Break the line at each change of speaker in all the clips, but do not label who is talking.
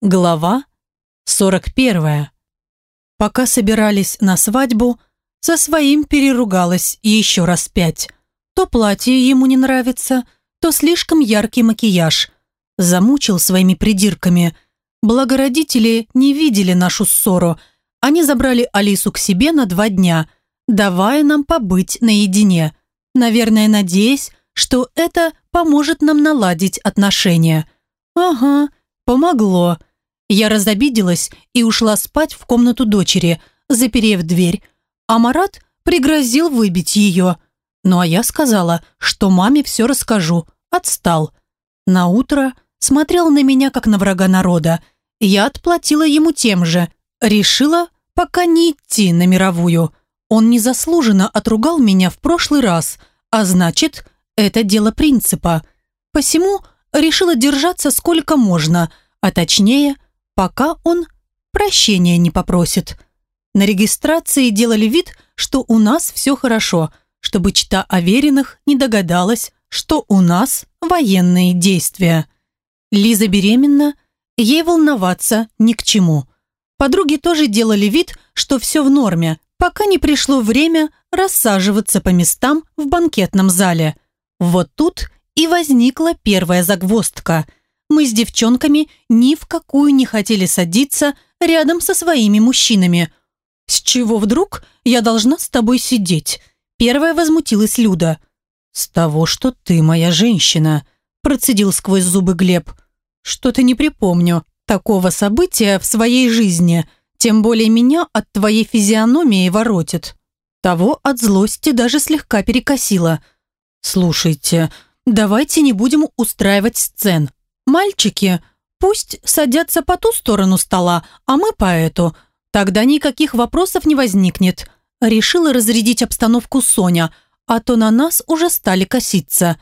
Глава 41. Пока собирались на свадьбу, со своим переругалась еще раз пять. То платье ему не нравится, то слишком яркий макияж. Замучил своими придирками. Благо родители не видели нашу ссору. Они забрали Алису к себе на два дня, давая нам побыть наедине. Наверное, надеясь, что это поможет нам наладить отношения. Ага, помогло. Я разобиделась и ушла спать в комнату дочери, заперев дверь. А Марат пригрозил выбить ее. Ну а я сказала, что маме все расскажу. Отстал. На утро смотрел на меня, как на врага народа. Я отплатила ему тем же. Решила пока не идти на мировую. Он незаслуженно отругал меня в прошлый раз, а значит, это дело принципа. Посему решила держаться сколько можно, а точнее – пока он прощения не попросит. На регистрации делали вид, что у нас все хорошо, чтобы чита Авериных не догадалась, что у нас военные действия. Лиза беременна, ей волноваться ни к чему. Подруги тоже делали вид, что все в норме, пока не пришло время рассаживаться по местам в банкетном зале. Вот тут и возникла первая загвоздка – мы с девчонками ни в какую не хотели садиться рядом со своими мужчинами. «С чего вдруг я должна с тобой сидеть?» Первая возмутилась Люда. «С того, что ты моя женщина», процедил сквозь зубы Глеб. «Что-то не припомню такого события в своей жизни, тем более меня от твоей физиономии воротит». Того от злости даже слегка перекосило. «Слушайте, давайте не будем устраивать сцен. Мальчики пусть садятся по ту сторону стола, а мы по эту. Тогда никаких вопросов не возникнет. Решила разрядить обстановку Соня, а то на нас уже стали коситься.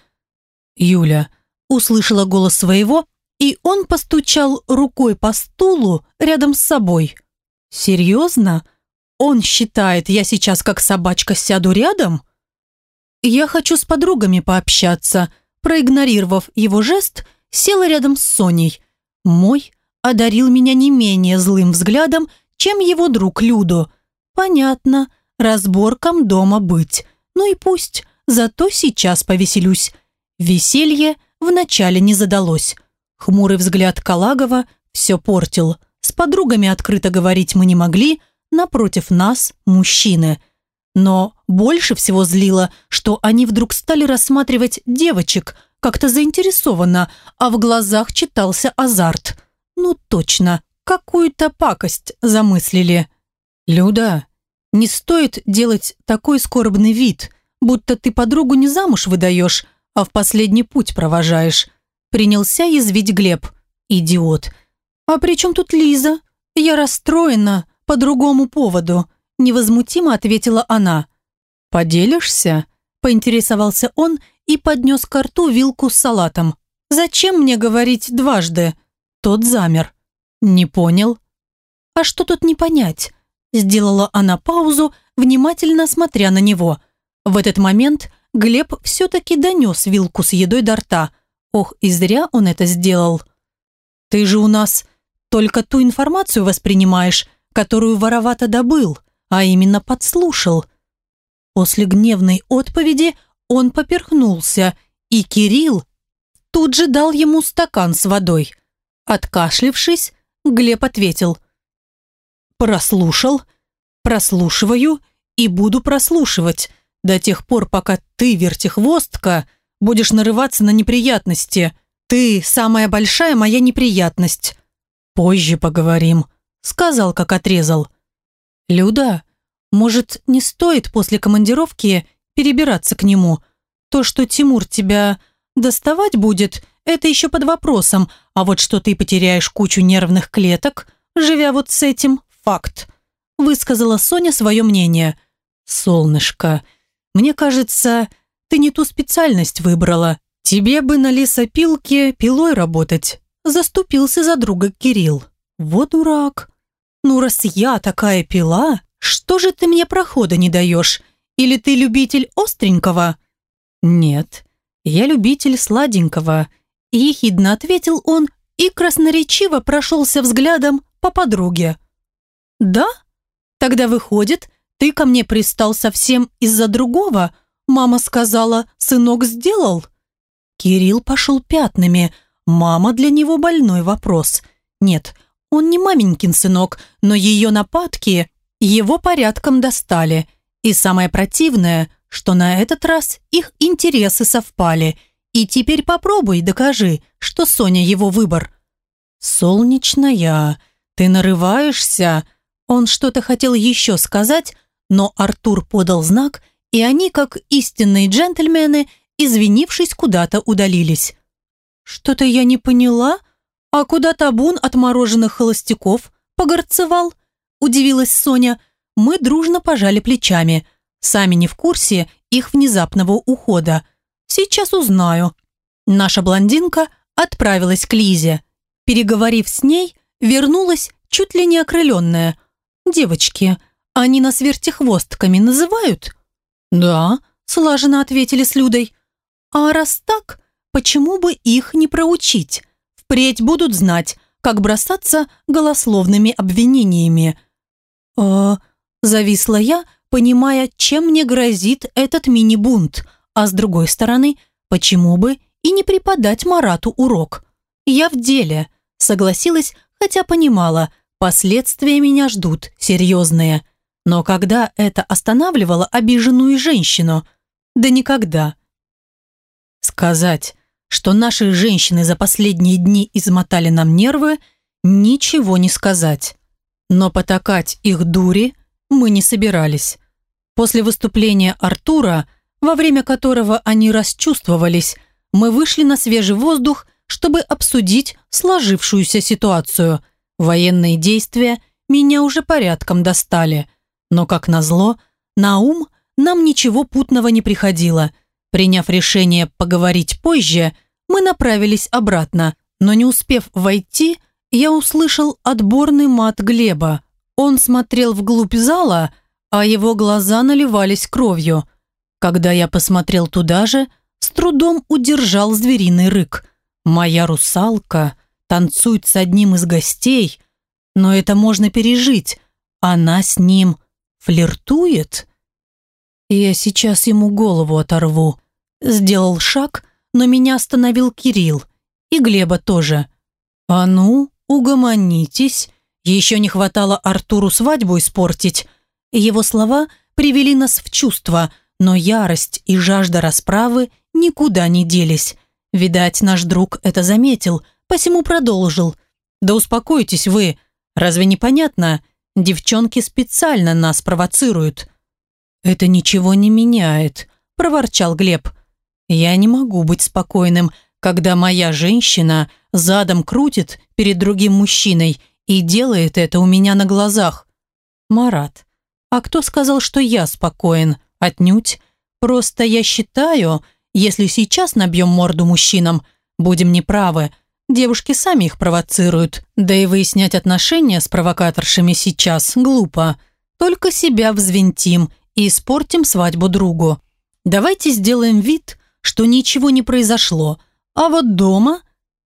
Юля услышала голос своего, и он постучал рукой по стулу рядом с собой. «Серьезно? Он считает, я сейчас как собачка сяду рядом?» «Я хочу с подругами пообщаться», проигнорировав его жест, села рядом с Соней. Мой одарил меня не менее злым взглядом, чем его друг Людо. Понятно, разборкам дома быть. Ну и пусть, зато сейчас повеселюсь. Веселье вначале не задалось. Хмурый взгляд Калагова все портил. С подругами открыто говорить мы не могли, напротив нас мужчины. Но больше всего злило, что они вдруг стали рассматривать девочек, как-то заинтересованно, а в глазах читался азарт. Ну точно, какую-то пакость замыслили. «Люда, не стоит делать такой скорбный вид, будто ты подругу не замуж выдаешь, а в последний путь провожаешь», принялся язвить Глеб. «Идиот. А при чем тут Лиза? Я расстроена по другому поводу», невозмутимо ответила она. «Поделишься?» поинтересовался он и поднес к рту вилку с салатом. «Зачем мне говорить дважды?» Тот замер. «Не понял». «А что тут не понять?» Сделала она паузу, внимательно смотря на него. В этот момент Глеб все-таки донес вилку с едой до рта. Ох, и зря он это сделал. «Ты же у нас только ту информацию воспринимаешь, которую воровато добыл, а именно подслушал». После гневной отповеди он поперхнулся, и Кирилл тут же дал ему стакан с водой. Откашлившись, Глеб ответил. «Прослушал, прослушиваю и буду прослушивать до тех пор, пока ты, вертихвостка, будешь нарываться на неприятности. Ты самая большая моя неприятность. Позже поговорим», — сказал, как отрезал. «Люда, может, не стоит после командировки перебираться к нему. То, что Тимур тебя доставать будет, это еще под вопросом, а вот что ты потеряешь кучу нервных клеток, живя вот с этим, факт. Высказала Соня свое мнение. «Солнышко, мне кажется, ты не ту специальность выбрала. Тебе бы на лесопилке пилой работать». Заступился за друга Кирилл. «Вот дурак. Ну, раз я такая пила, что же ты мне прохода не даешь? Или ты любитель остренького?» «Нет, я любитель сладенького», – ехидно ответил он и красноречиво прошелся взглядом по подруге. «Да? Тогда выходит, ты ко мне пристал совсем из-за другого? Мама сказала, сынок сделал?» Кирилл пошел пятнами. Мама для него больной вопрос. Нет, он не маменькин сынок, но ее нападки его порядком достали. И самое противное, что на этот раз их интересы совпали. И теперь попробуй докажи, что Соня его выбор. «Солнечная, ты нарываешься?» Он что-то хотел еще сказать, но Артур подал знак, и они, как истинные джентльмены, извинившись, куда-то удалились. «Что-то я не поняла. А куда табун отмороженных холостяков погорцевал?» Удивилась Соня. Мы дружно пожали плечами. Сами не в курсе их внезапного ухода. Сейчас узнаю. Наша блондинка отправилась к Лизе. Переговорив с ней, вернулась чуть ли не окрыленная. «Девочки, они нас вертихвостками называют?» «Да», – слаженно ответили с Людой. «А раз так, почему бы их не проучить? Впредь будут знать, как бросаться голословными обвинениями». «А...» – зависла я, понимая, чем мне грозит этот мини-бунт, а с другой стороны, почему бы и не преподать Марату урок. Я в деле, согласилась, хотя понимала, последствия меня ждут серьезные. Но когда это останавливало обиженную женщину? Да никогда. Сказать, что наши женщины за последние дни измотали нам нервы, ничего не сказать. Но потакать их дури мы не собирались. После выступления Артура, во время которого они расчувствовались, мы вышли на свежий воздух, чтобы обсудить сложившуюся ситуацию. Военные действия меня уже порядком достали – но, как назло, на ум нам ничего путного не приходило. Приняв решение поговорить позже, мы направились обратно, но не успев войти, я услышал отборный мат Глеба. Он смотрел вглубь зала, а его глаза наливались кровью. Когда я посмотрел туда же, с трудом удержал звериный рык. «Моя русалка танцует с одним из гостей, но это можно пережить. Она с ним Флиртует? Я сейчас ему голову оторву. Сделал шаг, но меня остановил Кирилл. И Глеба тоже. А ну, угомонитесь. Еще не хватало Артуру свадьбу испортить. Его слова привели нас в чувство, но ярость и жажда расправы никуда не делись. Видать, наш друг это заметил, посему продолжил. «Да успокойтесь вы. Разве не понятно? Девчонки специально нас провоцируют». «Это ничего не меняет», – проворчал Глеб. «Я не могу быть спокойным, когда моя женщина задом крутит перед другим мужчиной и делает это у меня на глазах. Марат, а кто сказал, что я спокоен? Отнюдь. Просто я считаю, если сейчас набьем морду мужчинам, будем неправы, Девушки сами их провоцируют. Да и выяснять отношения с провокаторшами сейчас глупо. Только себя взвинтим и испортим свадьбу другу. Давайте сделаем вид, что ничего не произошло. А вот дома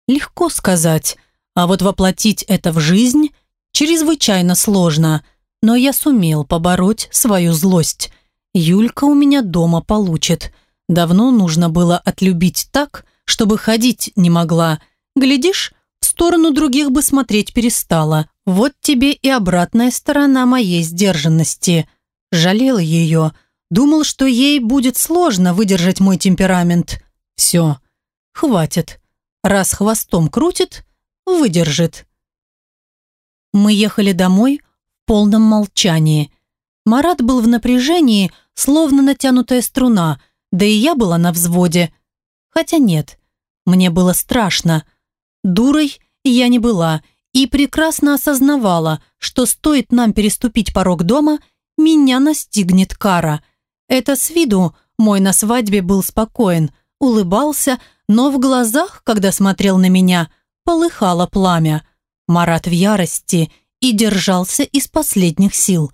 легко сказать. А вот воплотить это в жизнь чрезвычайно сложно. Но я сумел побороть свою злость. Юлька у меня дома получит. Давно нужно было отлюбить так, чтобы ходить не могла – Глядишь, в сторону других бы смотреть перестала. Вот тебе и обратная сторона моей сдержанности. Жалел ее. Думал, что ей будет сложно выдержать мой темперамент. Все. Хватит. Раз хвостом крутит, выдержит. Мы ехали домой в полном молчании. Марат был в напряжении, словно натянутая струна, да и я была на взводе. Хотя нет, мне было страшно. Дурой я не была и прекрасно осознавала, что стоит нам переступить порог дома, меня настигнет кара. Это с виду мой на свадьбе был спокоен, улыбался, но в глазах, когда смотрел на меня, полыхало пламя. Марат в ярости и держался из последних сил.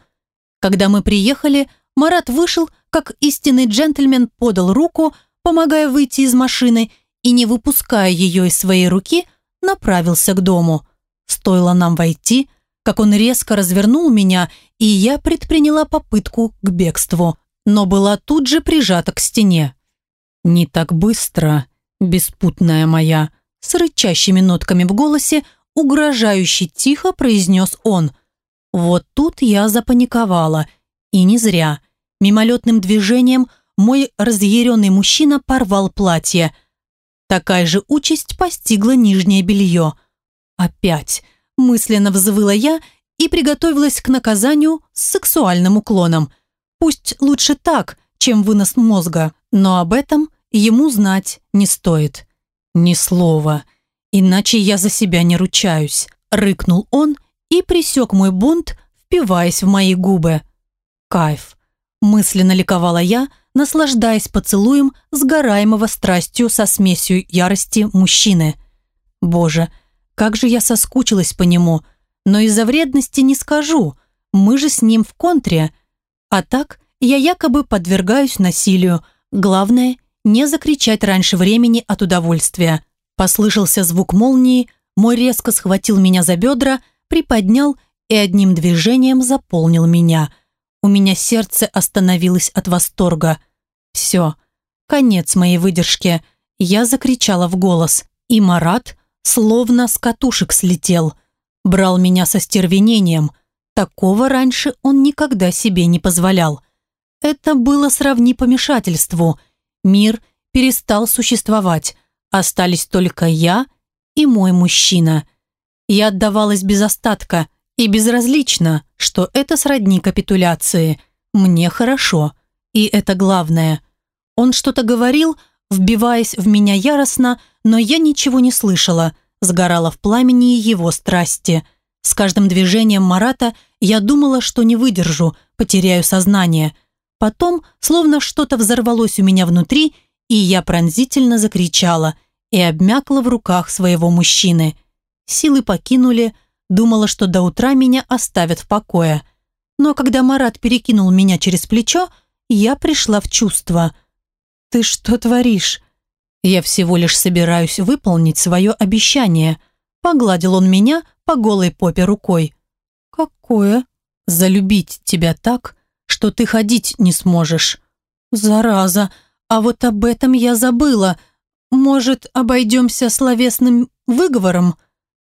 Когда мы приехали, Марат вышел, как истинный джентльмен подал руку, помогая выйти из машины, и, не выпуская ее из своей руки, направился к дому. Стоило нам войти, как он резко развернул меня, и я предприняла попытку к бегству, но была тут же прижата к стене. «Не так быстро, беспутная моя», с рычащими нотками в голосе, угрожающе тихо произнес он. Вот тут я запаниковала, и не зря. Мимолетным движением мой разъяренный мужчина порвал платье. Такая же участь постигла нижнее белье. Опять мысленно взвыла я и приготовилась к наказанию с сексуальным уклоном. Пусть лучше так, чем вынос мозга, но об этом ему знать не стоит. Ни слова, иначе я за себя не ручаюсь, рыкнул он и присек мой бунт, впиваясь в мои губы. Кайф. Мысленно ликовала я, наслаждаясь поцелуем сгораемого страстью со смесью ярости мужчины. Боже, как же я соскучилась по нему, но из-за вредности не скажу, мы же с ним в контре. А так я якобы подвергаюсь насилию, главное не закричать раньше времени от удовольствия. Послышался звук молнии, мой резко схватил меня за бедра, приподнял и одним движением заполнил меня. У меня сердце остановилось от восторга. Все, конец моей выдержки. Я закричала в голос, и Марат словно с катушек слетел. Брал меня со стервенением. Такого раньше он никогда себе не позволял. Это было сравни помешательству. Мир перестал существовать. Остались только я и мой мужчина. Я отдавалась без остатка и безразлично, что это сродни капитуляции. Мне хорошо. И это главное. Он что-то говорил, вбиваясь в меня яростно, но я ничего не слышала, сгорала в пламени его страсти. С каждым движением Марата я думала, что не выдержу, потеряю сознание. Потом, словно что-то взорвалось у меня внутри, и я пронзительно закричала и обмякла в руках своего мужчины. Силы покинули, думала, что до утра меня оставят в покое. Но когда Марат перекинул меня через плечо, я пришла в чувство. «Ты что творишь?» Я всего лишь собираюсь выполнить свое обещание. Погладил он меня по голой попе рукой. Какое? Залюбить тебя так, что ты ходить не сможешь. Зараза, а вот об этом я забыла. Может, обойдемся словесным выговором?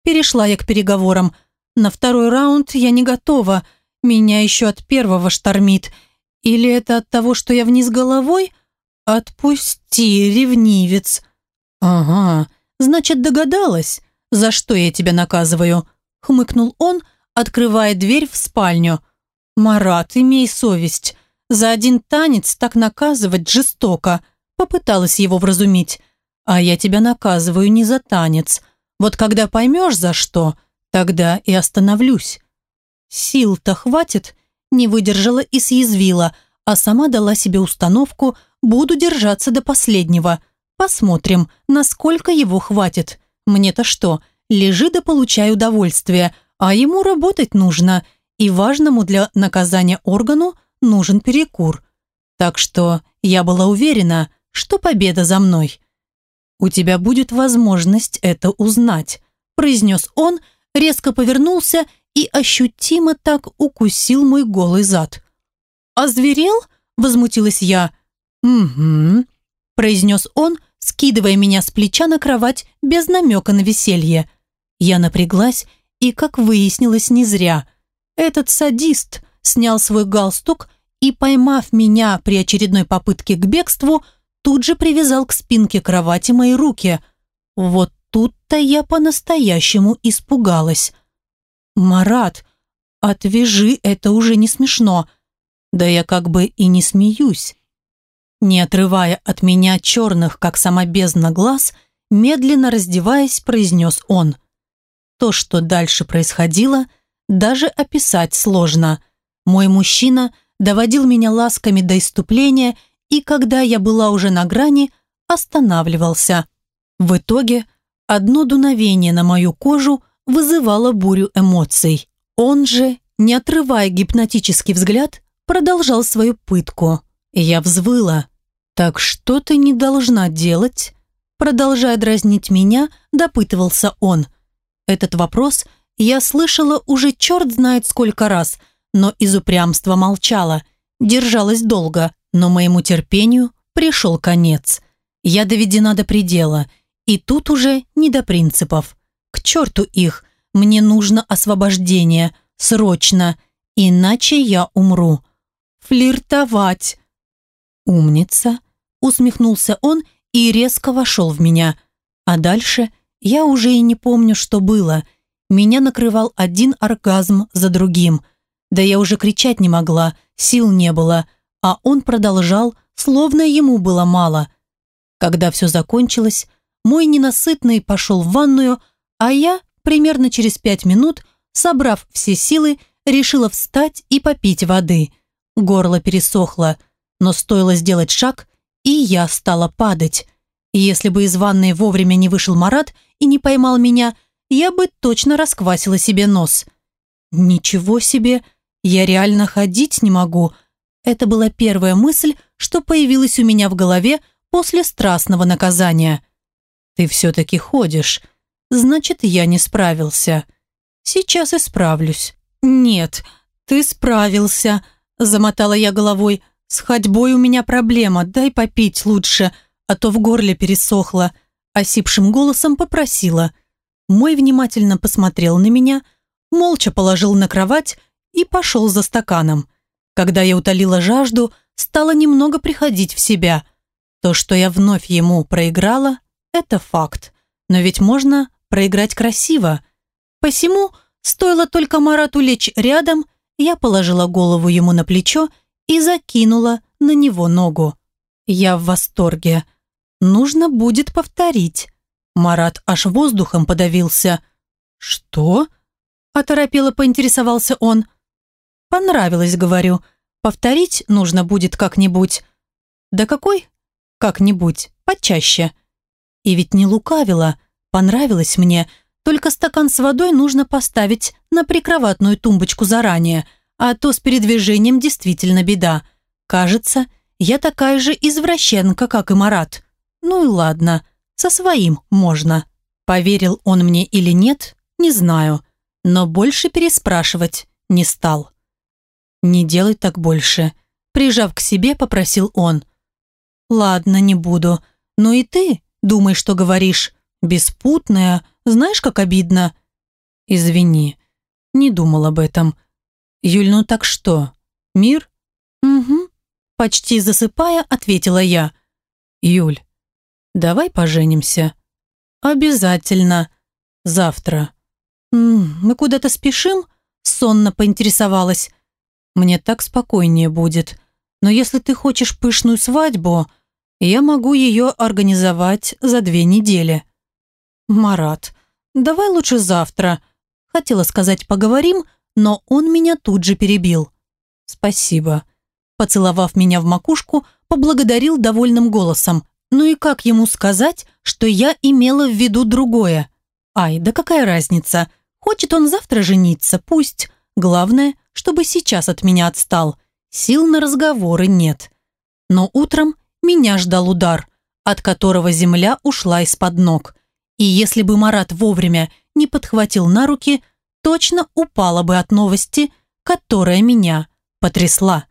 Перешла я к переговорам. На второй раунд я не готова. Меня еще от первого штормит. Или это от того, что я вниз головой? «Отпусти, ревнивец!» «Ага, значит, догадалась, за что я тебя наказываю?» хмыкнул он, открывая дверь в спальню. «Марат, имей совесть. За один танец так наказывать жестоко», попыталась его вразумить. «А я тебя наказываю не за танец. Вот когда поймешь, за что, тогда и остановлюсь». Сил-то хватит, не выдержала и съязвила, а сама дала себе установку – Буду держаться до последнего. Посмотрим, насколько его хватит. Мне-то что, лежи да получай удовольствие, а ему работать нужно, и важному для наказания органу нужен перекур. Так что я была уверена, что победа за мной. «У тебя будет возможность это узнать», произнес он, резко повернулся и ощутимо так укусил мой голый зад. «Озверел?» – возмутилась я. «Угу», – произнес он, скидывая меня с плеча на кровать без намека на веселье. Я напряглась и, как выяснилось, не зря. Этот садист снял свой галстук и, поймав меня при очередной попытке к бегству, тут же привязал к спинке кровати мои руки. Вот тут-то я по-настоящему испугалась. «Марат, отвяжи, это уже не смешно». «Да я как бы и не смеюсь. Не отрывая от меня черных, как сама бездна глаз, медленно раздеваясь, произнес он. То, что дальше происходило, даже описать сложно. Мой мужчина доводил меня ласками до иступления, и когда я была уже на грани, останавливался. В итоге одно дуновение на мою кожу вызывало бурю эмоций. Он же, не отрывая гипнотический взгляд, продолжал свою пытку. Я взвыла. «Так что ты не должна делать?» Продолжая дразнить меня, допытывался он. Этот вопрос я слышала уже черт знает сколько раз, но из упрямства молчала. Держалась долго, но моему терпению пришел конец. Я доведена до предела, и тут уже не до принципов. К черту их, мне нужно освобождение, срочно, иначе я умру. Флиртовать. Умница, усмехнулся он и резко вошел в меня. А дальше я уже и не помню, что было. Меня накрывал один оргазм за другим. Да я уже кричать не могла, сил не было, а он продолжал, словно ему было мало. Когда все закончилось, мой ненасытный пошел в ванную, а я примерно через пять минут, собрав все силы, решила встать и попить воды. Горло пересохло, но стоило сделать шаг, и я стала падать. Если бы из ванной вовремя не вышел Марат и не поймал меня, я бы точно расквасила себе нос. Ничего себе, я реально ходить не могу. Это была первая мысль, что появилась у меня в голове после страстного наказания. Ты все-таки ходишь, значит, я не справился. Сейчас исправлюсь. Нет, ты справился, замотала я головой. С ходьбой у меня проблема, дай попить лучше, а то в горле пересохло. Осипшим голосом попросила. Мой внимательно посмотрел на меня, молча положил на кровать и пошел за стаканом. Когда я утолила жажду, стала немного приходить в себя. То, что я вновь ему проиграла, это факт. Но ведь можно проиграть красиво. Посему, стоило только Марату лечь рядом, я положила голову ему на плечо и закинула на него ногу. Я в восторге. Нужно будет повторить. Марат аж воздухом подавился. «Что?» – оторопело поинтересовался он. «Понравилось, говорю. Повторить нужно будет как-нибудь». «Да какой?» «Как-нибудь. Почаще». И ведь не лукавила. Понравилось мне. Только стакан с водой нужно поставить на прикроватную тумбочку заранее, а то с передвижением действительно беда. Кажется, я такая же извращенка, как и Марат. Ну и ладно, со своим можно. Поверил он мне или нет, не знаю, но больше переспрашивать не стал. «Не делай так больше», прижав к себе, попросил он. «Ладно, не буду. Но и ты думай, что говоришь. Беспутная, знаешь, как обидно?» «Извини, не думал об этом. Юль, ну так что, мир?» «Угу», почти засыпая, ответила я. «Юль, давай поженимся?» «Обязательно. Завтра». «Мы куда-то спешим?» Сонно поинтересовалась. «Мне так спокойнее будет. Но если ты хочешь пышную свадьбу, я могу ее организовать за две недели». «Марат, давай лучше завтра». Хотела сказать «поговорим», но он меня тут же перебил. «Спасибо». Поцеловав меня в макушку, поблагодарил довольным голосом. Ну и как ему сказать, что я имела в виду другое? Ай, да какая разница? Хочет он завтра жениться, пусть. Главное, чтобы сейчас от меня отстал. Сил на разговоры нет. Но утром меня ждал удар, от которого земля ушла из-под ног. И если бы Марат вовремя не подхватил на руки, точно упала бы от новости, которая меня потрясла.